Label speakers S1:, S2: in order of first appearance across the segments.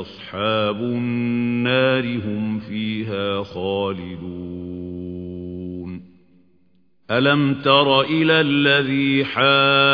S1: أصحاب النار هم فيها خالدون. ألم تر إلى الذي حاج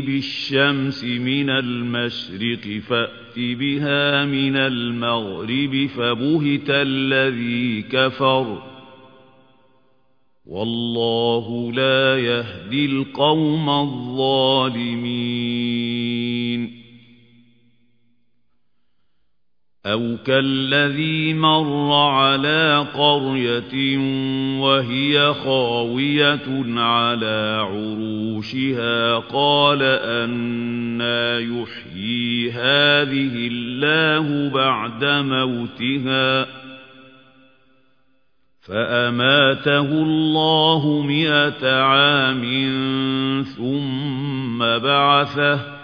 S1: بالشمس من المشرق فأت بها من المغرب فبهت الذي كفر. والله لا يهدي القوم الظالمين. أو كالذي مر على قرية وهي خاوية على عروشها قال أنا يحيي هذه الله بعد موتها فأماته الله مئة عام ثم بعثه